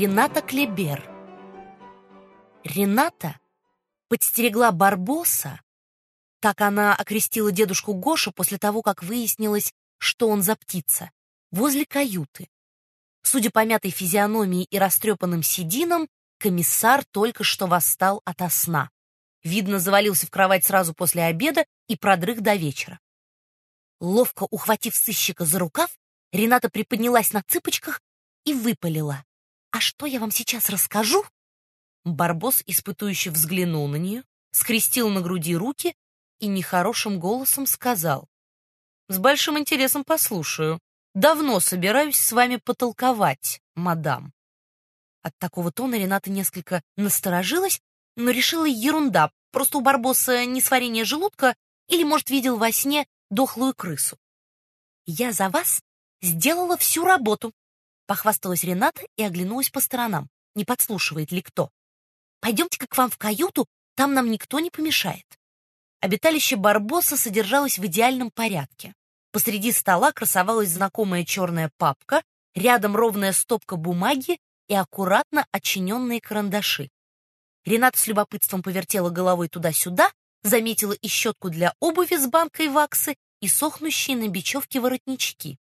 Рената Клебер. Рената подстерегла Барбоса, так она окрестила дедушку Гошу после того, как выяснилось, что он за птица, возле каюты. Судя по мятой физиономии и растрепанным сединам, комиссар только что восстал ото сна. Видно, завалился в кровать сразу после обеда и продрых до вечера. Ловко ухватив сыщика за рукав, Рената приподнялась на цыпочках и выпалила. «А что я вам сейчас расскажу?» Барбос испытующе взглянул на нее, скрестил на груди руки и нехорошим голосом сказал. «С большим интересом послушаю. Давно собираюсь с вами потолковать, мадам». От такого тона Рената несколько насторожилась, но решила ерунда, просто у Барбоса несварение желудка или, может, видел во сне дохлую крысу. «Я за вас сделала всю работу», — похвасталась Рената и оглянулась по сторонам, не подслушивает ли кто. «Пойдемте-ка к вам в каюту, там нам никто не помешает». Обиталище Барбоса содержалось в идеальном порядке. Посреди стола красовалась знакомая черная папка, рядом ровная стопка бумаги и аккуратно отчиненные карандаши. Рената с любопытством повертела головой туда-сюда, заметила и щетку для обуви с банкой ваксы, и сохнущие на бечевке воротнички.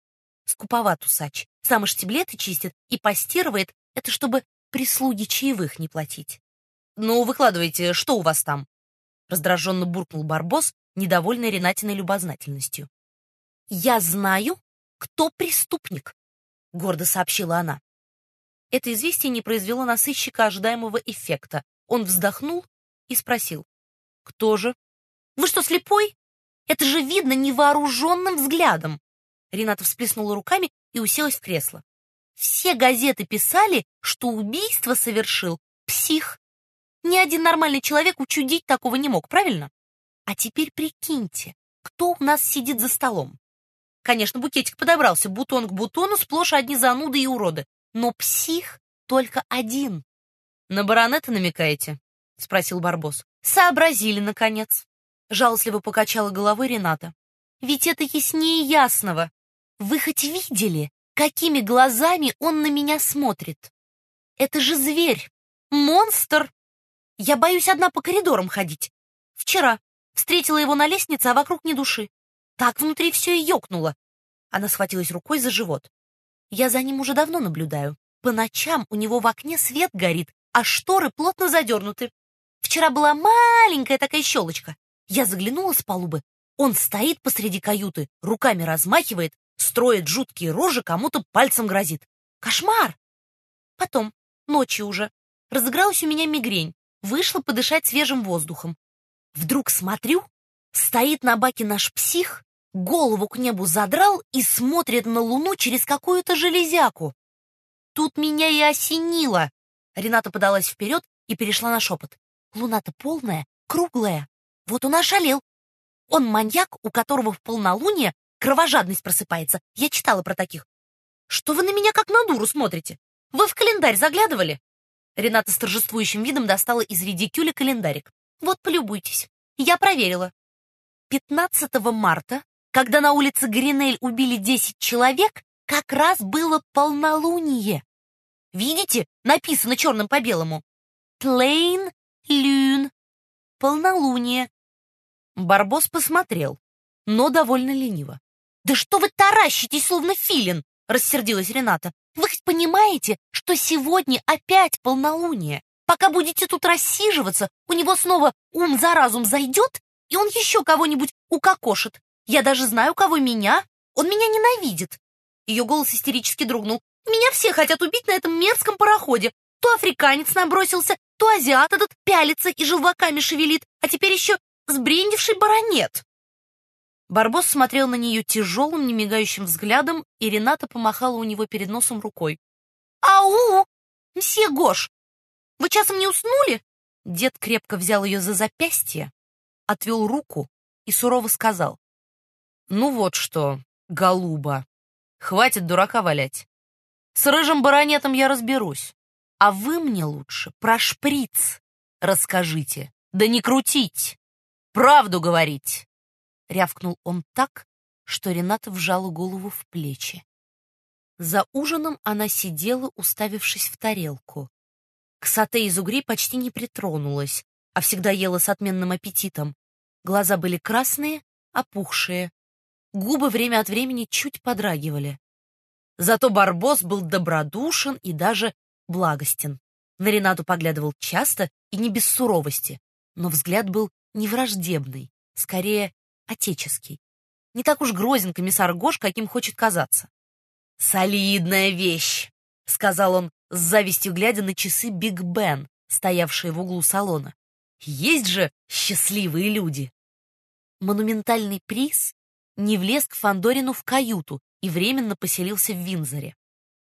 Скуповат усач. Сам и штиблеты чистит и постирывает. Это чтобы прислуги чаевых не платить. «Ну, выкладывайте, что у вас там?» Раздраженно буркнул Барбос, недовольный Ренатиной любознательностью. «Я знаю, кто преступник», — гордо сообщила она. Это известие не произвело на сыщика ожидаемого эффекта. Он вздохнул и спросил. «Кто же?» «Вы что, слепой? Это же видно невооруженным взглядом!» Рената всплеснула руками и уселась в кресло. «Все газеты писали, что убийство совершил псих. Ни один нормальный человек учудить такого не мог, правильно? А теперь прикиньте, кто у нас сидит за столом. Конечно, букетик подобрался, бутон к бутону, сплошь одни зануды и уроды. Но псих только один. «На баронета намекаете?» — спросил Барбос. «Сообразили, наконец». Жалостливо покачала головой Рената. «Ведь это яснее ясного. Вы хоть видели, какими глазами он на меня смотрит? Это же зверь, монстр!» Я боюсь одна по коридорам ходить. Вчера встретила его на лестнице, а вокруг ни души. Так внутри все и ёкнуло. Она схватилась рукой за живот. Я за ним уже давно наблюдаю. По ночам у него в окне свет горит, а шторы плотно задернуты. Вчера была маленькая такая щелочка. Я заглянула с палубы. Он стоит посреди каюты, руками размахивает, строит жуткие рожи, кому-то пальцем грозит. Кошмар! Потом, ночью уже, разыгралась у меня мигрень. Вышла подышать свежим воздухом. Вдруг смотрю, стоит на баке наш псих, голову к небу задрал и смотрит на луну через какую-то железяку. Тут меня и осенило. Рената подалась вперед и перешла на шепот. Луна-то полная, круглая. Вот он ошалел. Он маньяк, у которого в полнолуние кровожадность просыпается. Я читала про таких. Что вы на меня как на дуру смотрите? Вы в календарь заглядывали? Рената с торжествующим видом достала из редикюля календарик. Вот, полюбуйтесь. Я проверила. 15 марта, когда на улице Гринель убили 10 человек, как раз было полнолуние. Видите? Написано черным по белому. Тлейн Люн. Полнолуние. Барбос посмотрел, но довольно лениво. «Да что вы таращитесь, словно филин!» — рассердилась Рената. Вы хоть понимаете, что сегодня опять полнолуние? Пока будете тут рассиживаться, у него снова ум за разум зайдет, и он еще кого-нибудь укокошит. Я даже знаю, кого меня. Он меня ненавидит. Ее голос истерически дрогнул. Меня все хотят убить на этом мерзком пароходе. То африканец набросился, то азиат этот пялится и желваками шевелит, а теперь еще сбрендивший баронет. Барбос смотрел на нее тяжелым, немигающим взглядом, и Рената помахала у него перед носом рукой. «Ау! Мсье Гош! Вы часом не уснули?» Дед крепко взял ее за запястье, отвел руку и сурово сказал. «Ну вот что, голуба, хватит дурака валять. С рыжим баронетом я разберусь, а вы мне лучше про шприц расскажите, да не крутить, правду говорить». Рявкнул он так, что Рената вжала голову в плечи. За ужином она сидела, уставившись в тарелку. К сате из угрей почти не притронулась, а всегда ела с отменным аппетитом. Глаза были красные, опухшие. Губы время от времени чуть подрагивали. Зато Барбос был добродушен и даже благостен. На Ренату поглядывал часто и не без суровости, но взгляд был не враждебный, скорее отеческий. Не так уж грозен комиссар Гош, каким хочет казаться. «Солидная вещь», — сказал он, с завистью глядя на часы Биг Бен, стоявшие в углу салона. «Есть же счастливые люди!» Монументальный приз не влез к Фандорину в каюту и временно поселился в Винзоре.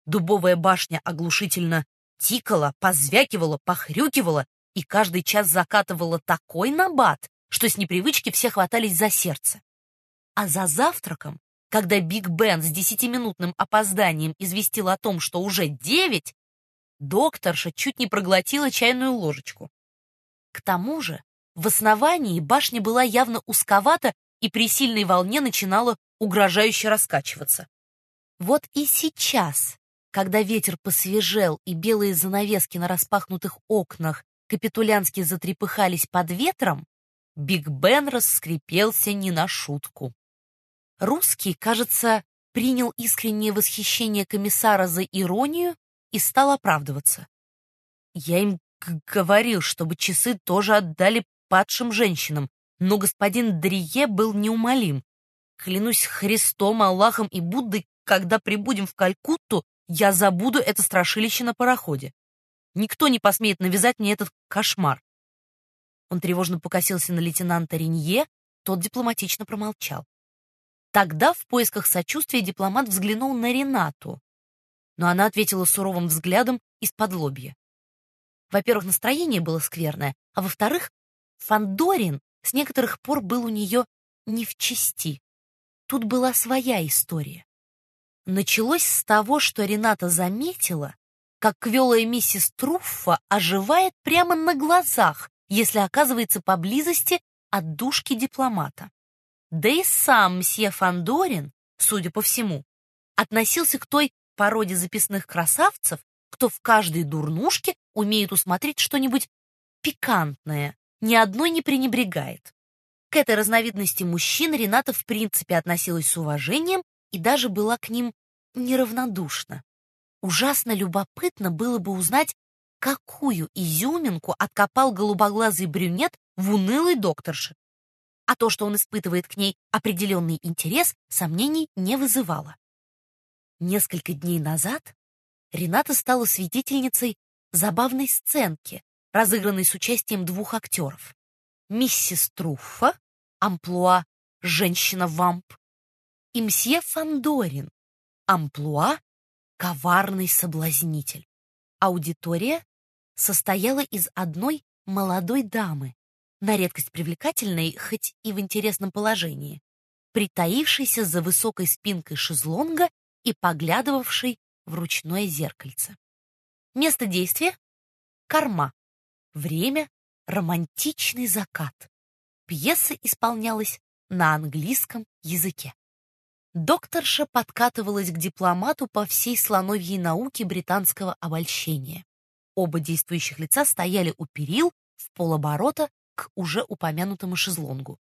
Дубовая башня оглушительно тикала, позвякивала, похрюкивала и каждый час закатывала такой набат, что с непривычки все хватались за сердце. А за завтраком когда Биг Бен с десятиминутным опозданием известил о том, что уже девять, докторша чуть не проглотила чайную ложечку. К тому же в основании башня была явно узковата и при сильной волне начинала угрожающе раскачиваться. Вот и сейчас, когда ветер посвежел и белые занавески на распахнутых окнах капитулянски затрепыхались под ветром, Биг Бен раскрепелся не на шутку. Русский, кажется, принял искреннее восхищение комиссара за иронию и стал оправдываться. Я им говорил, чтобы часы тоже отдали падшим женщинам, но господин Дрие был неумолим. Клянусь Христом, Аллахом и Буддой, когда прибудем в Калькутту, я забуду это страшилище на пароходе. Никто не посмеет навязать мне этот кошмар. Он тревожно покосился на лейтенанта Ренье, тот дипломатично промолчал. Тогда в поисках сочувствия дипломат взглянул на Ренату, но она ответила суровым взглядом из-под лобья. Во-первых, настроение было скверное, а во-вторых, Фандорин с некоторых пор был у нее не в чести. Тут была своя история. Началось с того, что Рената заметила, как квелая миссис Труффа оживает прямо на глазах, если оказывается поблизости от душки дипломата. Да и сам мсье Фандорин, судя по всему, относился к той породе записных красавцев, кто в каждой дурнушке умеет усмотреть что-нибудь пикантное, ни одной не пренебрегает. К этой разновидности мужчин Рената в принципе относилась с уважением и даже была к ним неравнодушна. Ужасно любопытно было бы узнать, какую изюминку откопал голубоглазый брюнет в унылой докторше а то, что он испытывает к ней определенный интерес, сомнений не вызывало. Несколько дней назад Рената стала свидетельницей забавной сценки, разыгранной с участием двух актеров. Миссис Труффа, амплуа «Женщина-вамп», и мсье Фандорин, амплуа «Коварный соблазнитель». Аудитория состояла из одной молодой дамы, на редкость привлекательной, хоть и в интересном положении, притаившийся за высокой спинкой шезлонга и поглядывавший в ручное зеркальце. Место действия — корма. Время — романтичный закат. Пьеса исполнялась на английском языке. Докторша подкатывалась к дипломату по всей слоновьей науке британского обольщения. Оба действующих лица стояли у перил в полоборота к уже упомянутому шезлонгу.